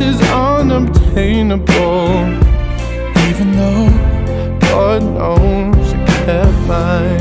is unobtainable, even though God knows you kept mine.